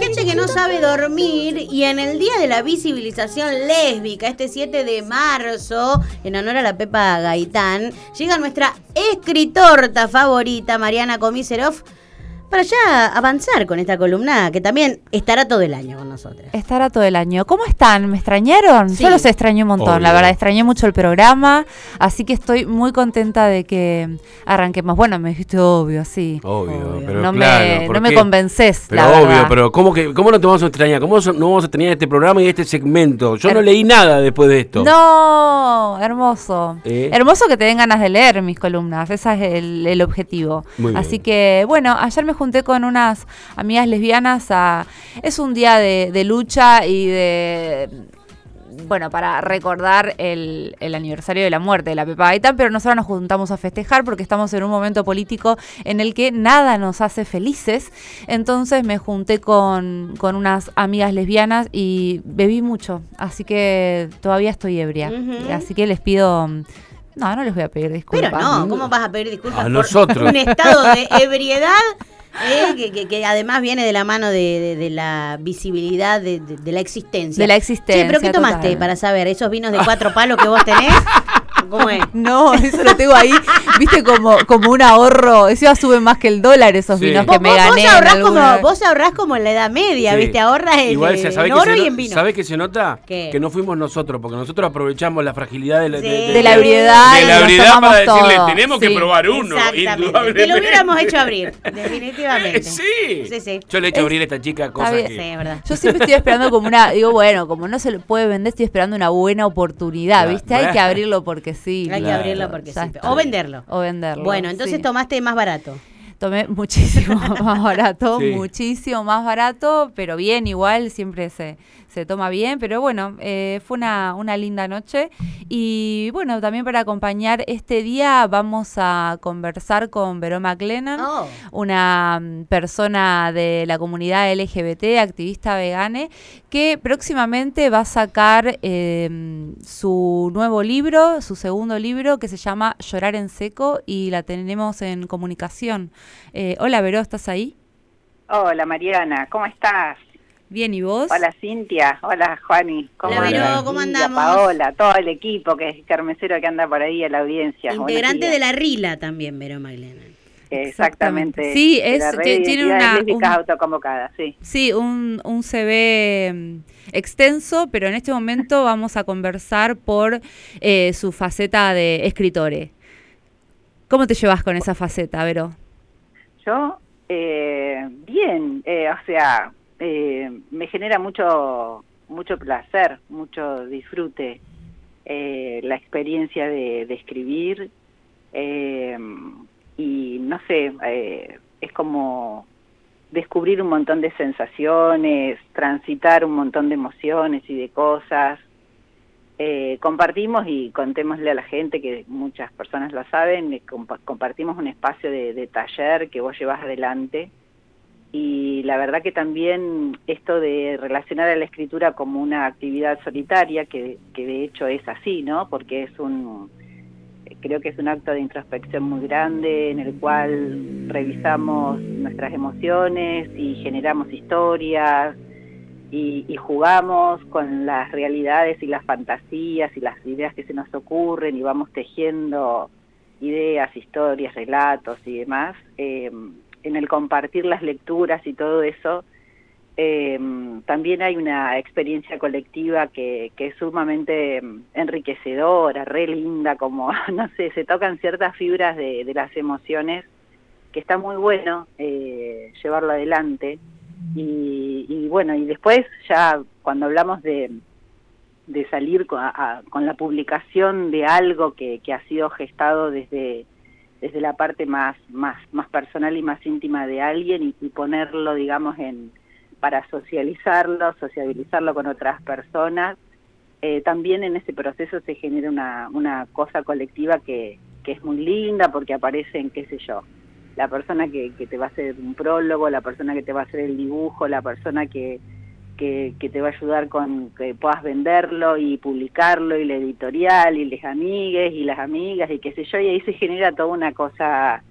Gente que no sabe dormir y en el día de la visibilización lésbica, este 7 de marzo, en honor a la Pepa Gaitán, llega nuestra escritorta favorita, Mariana Komiserov, para ya avanzar con esta columna que también estará todo el año con nosotros. Estará todo el año. ¿Cómo están? ¿Me extrañaron? Sí. Yo los extrañé un montón, la verdad, extrañé mucho el programa, así que estoy muy contenta de que arranquemos. Bueno, me dijiste obvio, sí. Obvio, Obvio. pero no claro, me, ¿por no me convences, Pero la obvio, verdad. pero ¿cómo, que, ¿cómo no te vamos a extrañar? ¿Cómo no vamos a extrañar este programa y este segmento? Yo no Her- leí nada después de esto. No, hermoso. ¿Eh? Hermoso que te den ganas de leer mis columnas, ese es el, el objetivo. Muy bien. Así que, bueno, ayer me junté con unas amigas lesbianas a... Es un día de, de lucha y de... Bueno, para recordar el, el aniversario de la muerte de la Pepa Gaitán, pero nosotros nos juntamos a festejar porque estamos en un momento político en el que nada nos hace felices. Entonces me junté con, con unas amigas lesbianas y bebí mucho, así que todavía estoy ebria. Así que les pido... No, no les voy a pedir disculpas. Pero no, ¿cómo vas a pedir disculpas A por nosotros. un estado de ebriedad eh, que, que- que además viene de la mano de, de- de la visibilidad de, de- la existencia? De la existencia, Che, pero ¿qué tomaste total. para saber? ¿Esos vinos de cuatro palos que vos tenés? ¿Cómo es? No, eso lo tengo ahí, viste, como, como un ahorro. Eso suben más que el dólar esos Sí. vinos Vos, que me vos- vos gané. en ahorrás como, vos ahorrás como en la Edad Media, Sí. ¿viste? Ahorras en, Igual, en ¿sabés oro se y en vino. ¿sabés que se nota? ¿Qué? Que no fuimos nosotros, porque nosotros aprovechamos la fragilidad de la, Sí. De la ebriedad. de la ebriedad para decirle, todo. tenemos Sí. que probar uno. Exactamente. Te lo hubiéramos hecho abrir, definitivamente. sí. Sí, sí. Yo le he hecho Es- abrir a esta chica cosas bien. que... Sí, es verdad. Yo siempre estoy esperando como una, digo, bueno, como no se lo puede vender, estoy esperando una buena oportunidad. ¿viste? Hay que abrirlo porque sí. Hay que Claro. abrirlo porque Ya sí. está. O venderlo. O venderlo. Bueno, entonces sí. tomaste más barato. Tomé muchísimo más barato, Sí. muchísimo más barato, pero bien, igual, siempre se, se toma bien, pero bueno, eh, fue una, una linda noche. Y bueno, también para acompañar este día vamos a conversar con Verón McLennan, Oh. una mm, persona de la comunidad LGBT, activista vegane, que próximamente va a sacar eh, su nuevo libro, su segundo libro, que se llama Llorar en Seco, y la tenemos en comunicación. Eh, hola, Vero, ¿estás ahí? Hola Mariana, ¿cómo estás? Bien, ¿y vos? Hola Cintia, hola Juani, ¿cómo Hola, Vero, andas? ¿cómo andamos? Paola, todo el equipo que es carmesero que anda por ahí en la audiencia. Integrante de la RILA también, Vero Magdalena. Exactamente. Sí, de es- la red tiene una- un- autoconvocadas, sí. Sí, un, un CV mm, extenso, pero en este momento vamos a conversar por eh, su faceta de escritore. ¿Cómo te llevas con esa faceta, Vero? Yo, eh, bien, eh, o sea, me genera mucho, mucho placer, mucho disfrute eh, la experiencia de, escribir eh, y no sé, eh, es como descubrir un montón de sensaciones, transitar un montón de emociones y de cosas. Eh, compartimos y contémosle a la gente que muchas personas lo saben, eh, compa- compartimos un espacio de, de taller que vos llevas adelante y la verdad que también esto de relacionar a la escritura como una actividad solitaria, que, de hecho es así, ¿no? Porque es un, creo que es un acto de introspección muy grande en el cual revisamos nuestras emociones y generamos historias y, y jugamos con las realidades y las fantasías y las ideas que se nos ocurren y vamos tejiendo ideas, historias, relatos y demás. Eh, en el compartir las lecturas y todo eso, eh, también hay una experiencia colectiva que, que es sumamente mm, enriquecedora, re linda, como, no sé, se tocan ciertas fibras de, de las emociones que está muy bueno eh, llevarlo adelante. Y, y bueno, y después ya cuando hablamos de, de salir con, con la publicación de algo que, que ha sido gestado desde, desde la parte más, más, más personal y más íntima de alguien y, ponerlo, digamos, en para socializarlo, sociabilizarlo con otras personas, eh, también en ese proceso se genera una, una cosa colectiva que, que es muy linda porque aparecen, qué sé yo, la persona que, que te va a hacer un prólogo, la persona que te va a hacer el dibujo, la persona que, que, que te va a ayudar con que puedas venderlo y publicarlo y la editorial y las amigues y las amigas y qué sé yo, y ahí se genera toda una cosa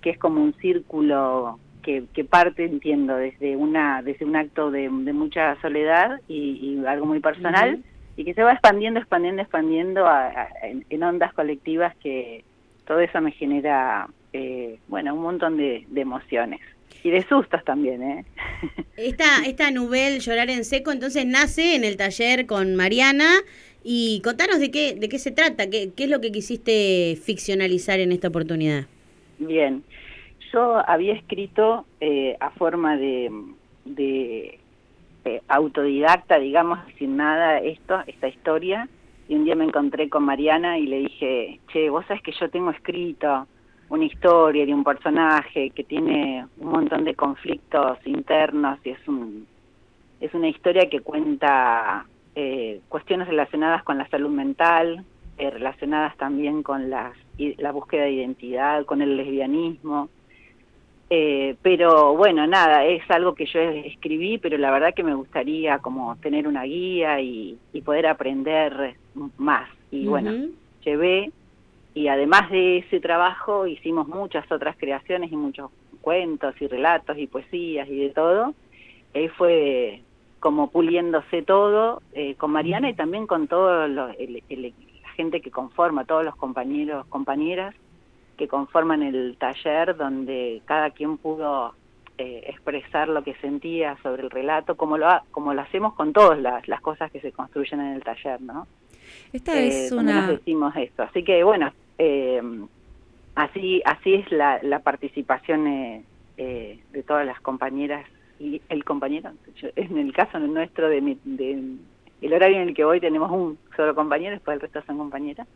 que es como un círculo que, que parte, entiendo, desde una desde un acto de, de mucha soledad y, y algo muy personal, y que se va expandiendo, expandiendo, expandiendo a- a- en, en ondas colectivas que todo eso me genera, eh, bueno, un montón de, de emociones. Y de sustos también, ¿eh? Esta, esta novel Llorar en Seco, entonces nace en el taller con Mariana. Y contanos de qué, de qué se trata, qué, qué es lo que quisiste ficcionalizar en esta oportunidad. Bien, yo había escrito eh, a forma de, de eh, autodidacta, digamos, sin nada esto, esta historia, y un día me encontré con Mariana y le dije, che, vos sabés que yo tengo escrito una historia de un personaje que tiene un montón de conflictos internos y es un es una historia que cuenta eh, cuestiones relacionadas con la salud mental, eh, relacionadas también con las, la búsqueda de identidad, con el lesbianismo. Eh, pero bueno, nada, es algo que yo escribí, pero la verdad que me gustaría como tener una guía y, y poder aprender más. Y bueno, llevé y además de ese trabajo hicimos muchas otras creaciones y muchos cuentos y relatos y poesías y de todo. Ahí fue como puliéndose todo eh, con Mariana y también con el- la gente que conforma, todos los compañeros, compañeras que conforman el taller donde cada quien pudo eh, expresar lo que sentía sobre el relato, como lo, ha- como lo hacemos con todas las, las cosas que se construyen en el taller, ¿no? Esta eh, es nos una... decimos esto. Así que bueno, eh, así así es la, la participación eh, eh, de todas las compañeras y el compañero. Yo- en el caso nuestro de, mi- de el horario en el que voy tenemos un solo compañero, después el resto son compañeras.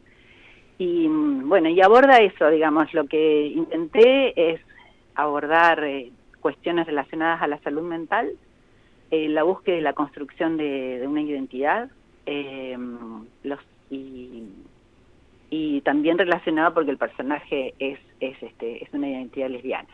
Y mm, bueno, y aborda eso, digamos, lo que intenté es abordar eh, cuestiones relacionadas a la salud mental, eh, la búsqueda y la construcción de, de una identidad, eh, los y, y también relacionado porque el personaje es es este es una identidad lesbiana.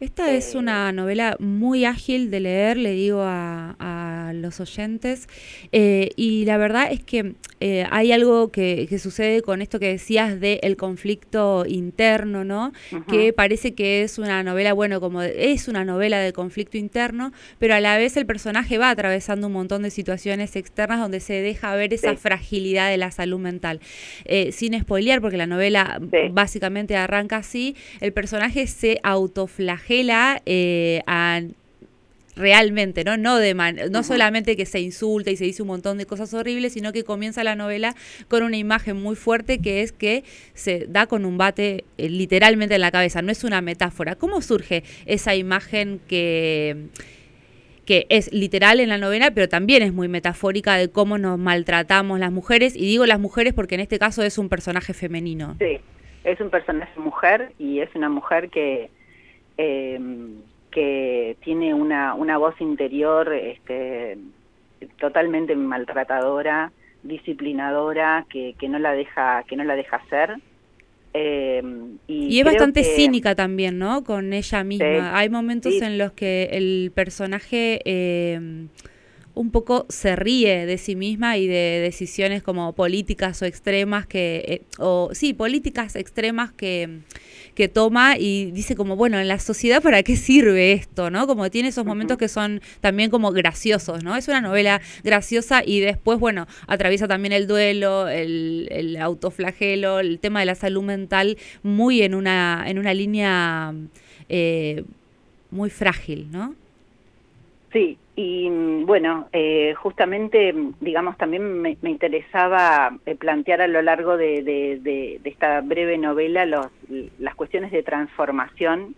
Esta es Eh, una novela muy ágil de leer, le digo a, a los oyentes, eh, y la verdad es que eh, hay algo que, que sucede con esto que decías del conflicto interno, ¿no? Que parece que es una novela, bueno, como es una novela de conflicto interno, pero a la vez el personaje va atravesando un montón de situaciones externas donde se deja ver esa Sí. fragilidad de la salud mental. Sin spoilear, porque la novela Sí. básicamente arranca así, el personaje se autoflagela eh, a realmente, ¿no? No, de man- no solamente que se insulta y se dice un montón de cosas horribles, sino que comienza la novela con una imagen muy fuerte que es que se da con un bate eh, literalmente en la cabeza, no es una metáfora. ¿Cómo surge esa imagen que que es literal en la novela, pero también es muy metafórica de cómo nos maltratamos las mujeres, y digo las mujeres porque en este caso es un personaje femenino. Sí, es un personaje mujer y es una mujer que eh, que tiene una una voz interior este totalmente maltratadora, disciplinadora, que, que no la deja que no la deja ser. Eh, y, Y es bastante que- cínica también, ¿no? Con ella misma. Sí, Hay momentos sí. en los que el personaje eh, un poco se ríe de sí misma y de decisiones como políticas o extremas que, eh, o sí, políticas extremas que, que toma y dice como, bueno, en la sociedad para qué sirve esto, ¿no? Como tiene esos momentos que son también como graciosos, ¿no? Es una novela graciosa y después, bueno, atraviesa también el duelo, el, el autoflagelo, el tema de la salud mental, muy en una, en una línea eh, muy frágil, ¿no? Sí, y mm, bueno, eh, justamente, digamos, también me, me interesaba eh, plantear a lo largo de, de- de- de esta breve novela los, las cuestiones de transformación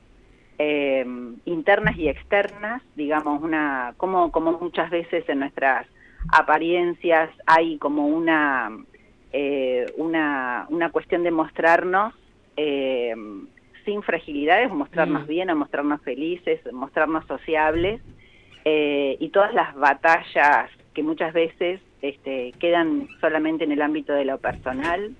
eh, internas y externas, digamos, una como, como muchas veces en nuestras apariencias hay como una, eh, una, una cuestión de mostrarnos eh, sin fragilidades, mostrarnos Mm. bien o mostrarnos felices, mostrarnos sociables eh, y todas las batallas que muchas veces este, quedan solamente en el ámbito de lo personal.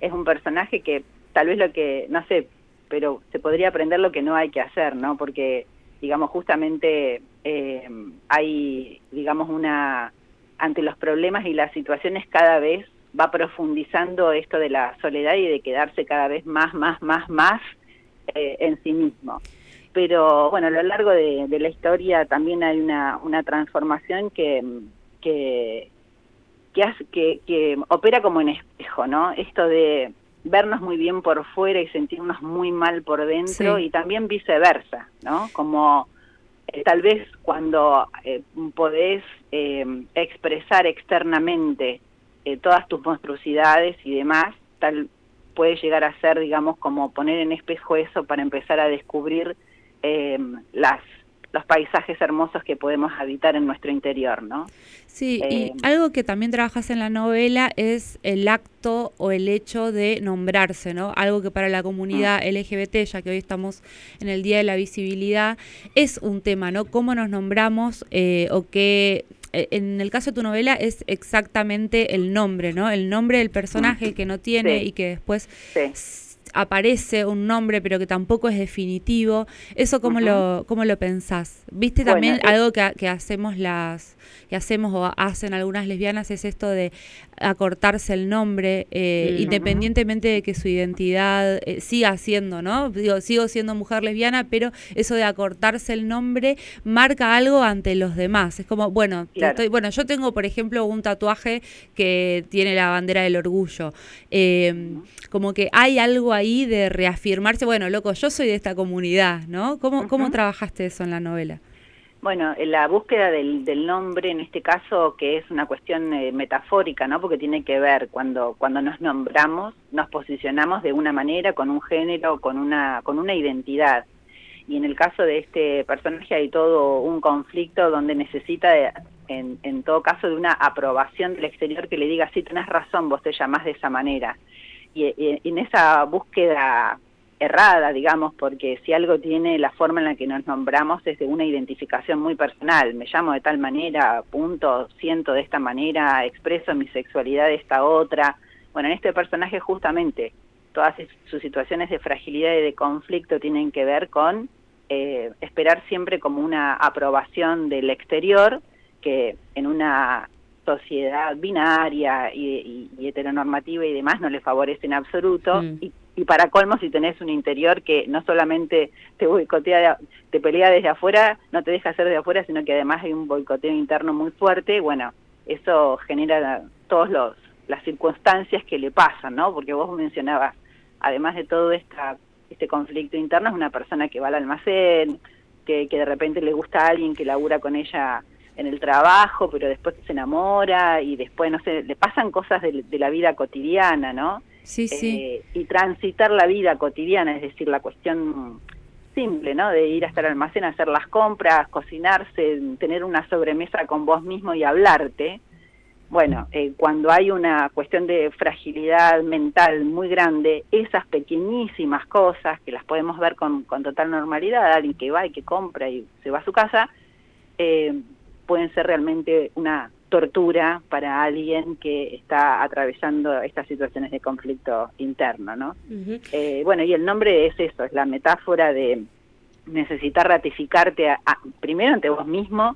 Es un personaje que tal vez lo que, no sé, pero se podría aprender lo que no hay que hacer, ¿no? Porque, digamos, justamente eh, hay, digamos, una, ante los problemas y las situaciones cada vez va profundizando esto de la soledad y de quedarse cada vez más, más, más, más eh, en sí mismo. Pero bueno, a lo largo de, de la historia también hay una, una transformación que, que, que, hace- que, que opera como en espejo, ¿no? Esto de vernos muy bien por fuera y sentirnos muy mal por dentro Sí. y también viceversa, ¿no? Como eh, tal vez cuando eh, podés eh, expresar externamente eh, todas tus monstruosidades y demás, tal puede llegar a ser, digamos, como poner en espejo eso para empezar a descubrir eh, las los paisajes hermosos que podemos habitar en nuestro interior, ¿no? Sí, Eh, y algo que también trabajas en la novela es el acto o el hecho de nombrarse, ¿no? Algo que para la comunidad Mm. LGBT, ya que hoy estamos en el Día de la Visibilidad, es un tema, ¿no? Cómo nos nombramos eh, o qué... eh, En el caso de tu novela es exactamente el nombre, ¿no? El nombre del personaje que no tiene Sí. y que después Sí. Aparece un nombre pero que tampoco es definitivo. ¿Eso cómo, lo, cómo lo pensás? ¿Viste también es- algo que, que hacemos las que hacemos o hacen algunas lesbianas es esto de acortarse el nombre eh, independientemente de que su identidad eh, siga siendo, ¿no? Digo, sigo siendo mujer lesbiana, pero eso de acortarse el nombre marca algo ante los demás. Es como, bueno, Claro. estoy- bueno, yo tengo, por ejemplo, un tatuaje que tiene la bandera del orgullo. Eh, como que hay algo ahí de reafirmarse, bueno, loco, yo soy de esta comunidad, ¿no? ¿Cómo, cómo trabajaste eso en la novela? Bueno, en la búsqueda del, del nombre, en este caso, que es una cuestión eh, metafórica, ¿no? Porque tiene que ver cuando cuando nos nombramos, nos posicionamos de una manera, con un género, con una con una identidad. Y en el caso de este personaje hay todo un conflicto donde necesita, de- en, en todo caso, de una aprobación del exterior que le diga, sí, tenés razón, vos te llamás de esa manera. Y, y- en esa búsqueda errada, digamos, porque si algo tiene la forma en la que nos nombramos es de una identificación muy personal. Me llamo de tal manera, punto, siento de esta manera, expreso mi sexualidad de esta otra. Bueno, en este personaje justamente todas sus situaciones de fragilidad y de conflicto tienen que ver con eh, esperar siempre como una aprobación del exterior que en una sociedad binaria y, y- y heteronormativa y demás no le favorece en absoluto Mm. y, y para colmo si tenés un interior que no solamente te boicotea, te pelea desde afuera, no te deja hacer de afuera, sino que además hay un boicoteo interno muy fuerte, bueno, eso genera todos los las circunstancias que le pasan, ¿no? Porque vos mencionabas, además de todo esta, este conflicto interno, es una persona que va al almacén, que, que de repente le gusta a alguien que labura con ella en el trabajo, pero después se enamora y después, no sé, le pasan cosas de, de la vida cotidiana, ¿no? Sí, sí. Eh, y transitar la vida cotidiana, es decir, la cuestión simple, ¿no? De ir hasta el almacén a hacer las compras, cocinarse, tener una sobremesa con vos mismo y hablarte. Bueno, eh, cuando hay una cuestión de fragilidad mental muy grande, esas pequeñísimas cosas que las podemos ver con, con total normalidad, alguien que va y que compra y se va a su casa, eh, pueden ser realmente una tortura para alguien que está atravesando estas situaciones de conflicto interno, ¿no? Eh, bueno, y el nombre es eso, es la metáfora de necesitar ratificarte a- a- primero ante vos mismo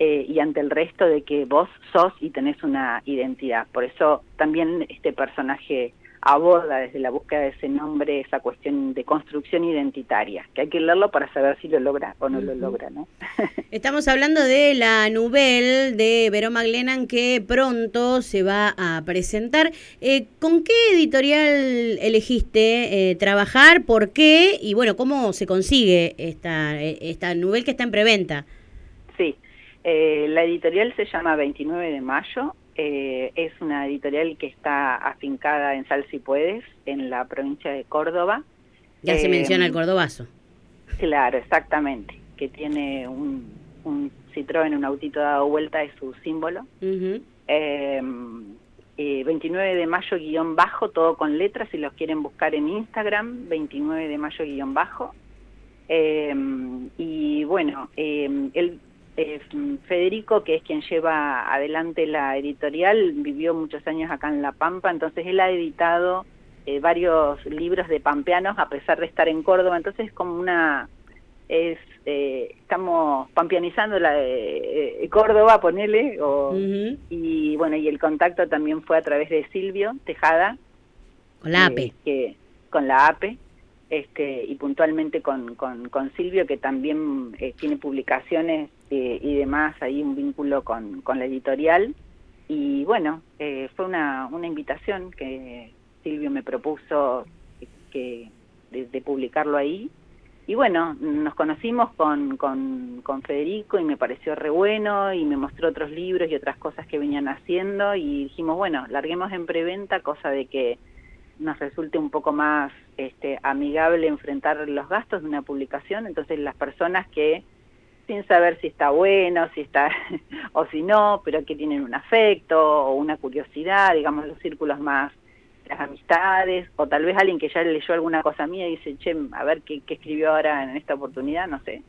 eh, y ante el resto de que vos sos y tenés una identidad. Por eso también este personaje aborda desde la búsqueda de ese nombre esa cuestión de construcción identitaria, que hay que leerlo para saber si lo logra o no lo logra, ¿no? Estamos hablando de la nouvelle de Vero Maglenan que pronto se va a presentar. Eh, ¿Con qué editorial elegiste eh, trabajar? ¿Por qué? Y bueno, ¿cómo se consigue esta, eh, esta nouvelle que está en preventa? Sí, eh, la editorial se llama 29 de mayo, eh, es una editorial que está afincada en Sal si Puedes, en la provincia de Córdoba. Ya se menciona el cordobazo. Claro, exactamente, que tiene un, un Citroën, un autito dado vuelta, es su símbolo. Eh, eh, 29 de mayo guion bajo, todo con letras, si los quieren buscar en Instagram, 29 de mayo guion bajo. Eh, y bueno, eh, él, eh, Federico, que es quien lleva adelante la editorial, vivió muchos años acá en La Pampa, entonces él ha editado eh, varios libros de pampeanos a pesar de estar en Córdoba, entonces es como una... es eh, Estamos pampeanizando la de eh, Córdoba, ponele, o, y bueno, y el contacto también fue a través de Silvio Tejada, Con la eh, APE. que, con la APE, este, y puntualmente con, con, con Silvio, que también eh, tiene publicaciones eh, y demás, ahí un vínculo con, con la editorial. Y bueno, eh, fue una, una invitación que Silvio me propuso que, de, de publicarlo ahí. Y bueno, nos conocimos con, con, con Federico y me pareció re bueno y me mostró otros libros y otras cosas que venían haciendo y dijimos, bueno, larguemos en preventa, cosa de que nos resulte un poco más este, amigable enfrentar los gastos de una publicación. Entonces las personas que sin saber si está bueno, si está o si no, pero que tienen un afecto o una curiosidad, digamos los círculos más las amistades, o tal vez alguien que ya leyó alguna cosa mía y dice, che, a ver qué, qué escribió ahora en esta oportunidad, no sé.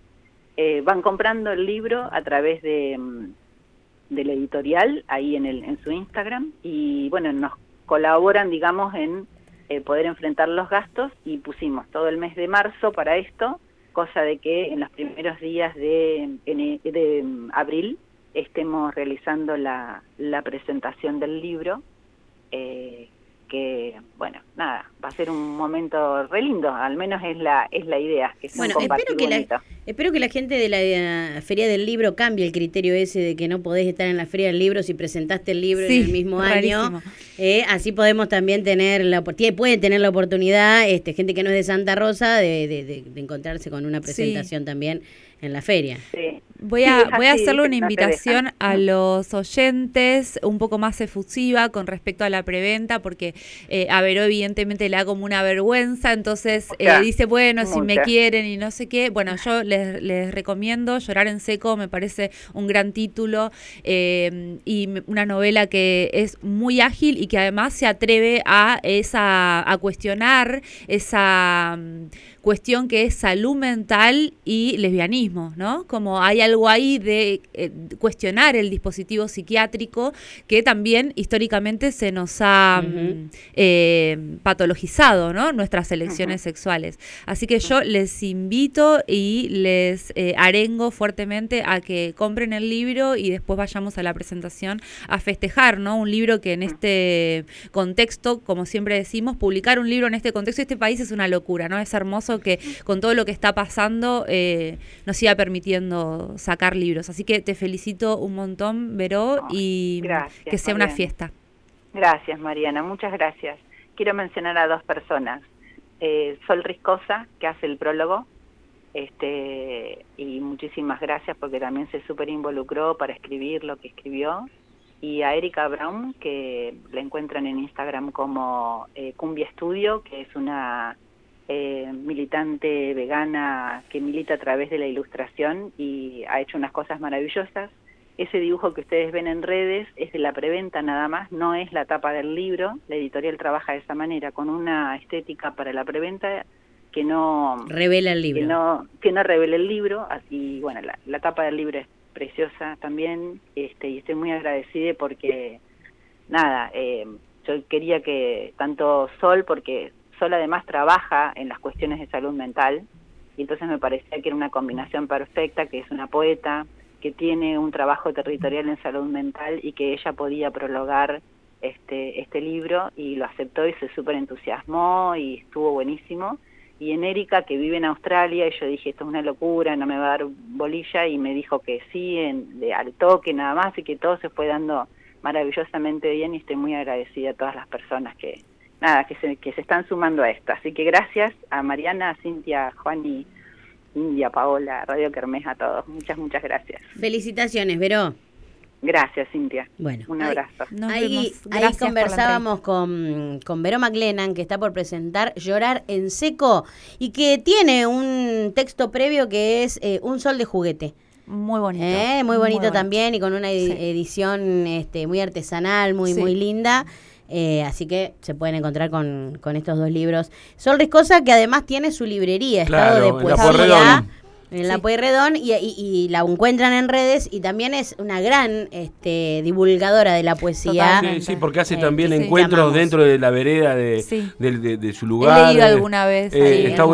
Eh, van comprando el libro a través de, mm, de la editorial, ahí en, el, en su Instagram, y bueno, nos colaboran, digamos, en eh, poder enfrentar los gastos y pusimos todo el mes de marzo para esto, cosa de que en los primeros días de, en- de abril estemos realizando la, la presentación del libro, eh, que bueno, nada, va a ser un momento re lindo, al menos es la, es la idea, que Bueno, espero que, la, espero que la gente de la eh, Feria del Libro cambie el criterio ese de que no podés estar en la Feria del Libro si presentaste el libro Sí, en el mismo año. Eh, así podemos también tener la opor- tiene- puede tener la oportunidad, este, gente que no es de Santa Rosa, de, de- de- de encontrarse con una presentación también en la feria. Sí. Voy a, voy a hacerle una invitación dejan. a los oyentes un poco más efusiva con respecto a la preventa, porque eh, a Vero evidentemente le da como una vergüenza, entonces eh, dice, bueno, si me quieren y no sé qué. Bueno, yo les, les recomiendo Llorar en Seco, me parece un gran título eh, y una novela que es muy ágil y que además se atreve a, esa, a cuestionar esa mm, cuestión que es salud mental y lesbianismo, ¿no? Como hay algo ahí de eh, cuestionar el dispositivo psiquiátrico que también históricamente se nos ha mm, eh, patologizado, ¿no? Nuestras elecciones sexuales. Así que yo les invito y les eh, arengo fuertemente a que compren el libro y después vayamos a la presentación a festejar, ¿no? Un libro que en este contexto, como siempre decimos, publicar un libro en este contexto, este país es una locura, ¿no? Es hermoso que con todo lo que está pasando eh, nos siga permitiendo sacar libros. Así que te felicito un montón, Veró, y gracias, que sea una fiesta. Gracias, Mariana, muchas gracias. Quiero mencionar a dos personas. Eh, Sol Riscosa, que hace el prólogo, este, y muchísimas gracias porque también se súper involucró para escribir lo que escribió. Y a Erika Brown, que la encuentran en Instagram como eh, Cumbia Studio, que es una eh, militante vegana que milita a través de la ilustración y ha hecho unas cosas maravillosas. Ese dibujo que ustedes ven en redes es de la preventa nada más, no es la tapa del libro. La editorial trabaja de esa manera, con una estética para la preventa que no Revela el libro. que no que no revele el libro así bueno la, la tapa del libro es preciosa también este y estoy muy agradecida porque nada eh, yo quería que tanto Sol porque Sol además trabaja en las cuestiones de salud mental y entonces me parecía que era una combinación perfecta que es una poeta que tiene un trabajo territorial en salud mental y que ella podía prologar este este libro y lo aceptó y se súper entusiasmó y estuvo buenísimo. Y en Erika que vive en Australia y yo dije esto es una locura no me va a dar bolilla y me dijo que sí en, de, al toque nada más y que todo se fue dando maravillosamente bien y estoy muy agradecida a todas las personas que nada que se, que se están sumando a esto así que gracias a Mariana a Cintia a Juan y India Paola Radio Kermés a todos muchas muchas gracias Felicitaciones, Veró. gracias Cintia Bueno, un abrazo ahí, ahí conversábamos con, con Vero McLennan, que está por presentar Llorar en Seco y que tiene un texto previo que es eh, Un sol de juguete. Muy bonito. Eh, muy bonito también y con una Sí. edición este, muy artesanal, muy, Sí. muy linda. Eh, así que se pueden encontrar con, con estos dos libros. Sol Riscosa, que además tiene su librería, Claro, estado de en la poesía. En la. Pueyrredón y, y- y la encuentran en redes y también es una gran este, divulgadora de la poesía. Sí, sí, porque hace Eh, también encuentros Llamamos. dentro de la vereda de, Sí. de, de- de su He lugar. leído eh, alguna vez eh, ahí, está en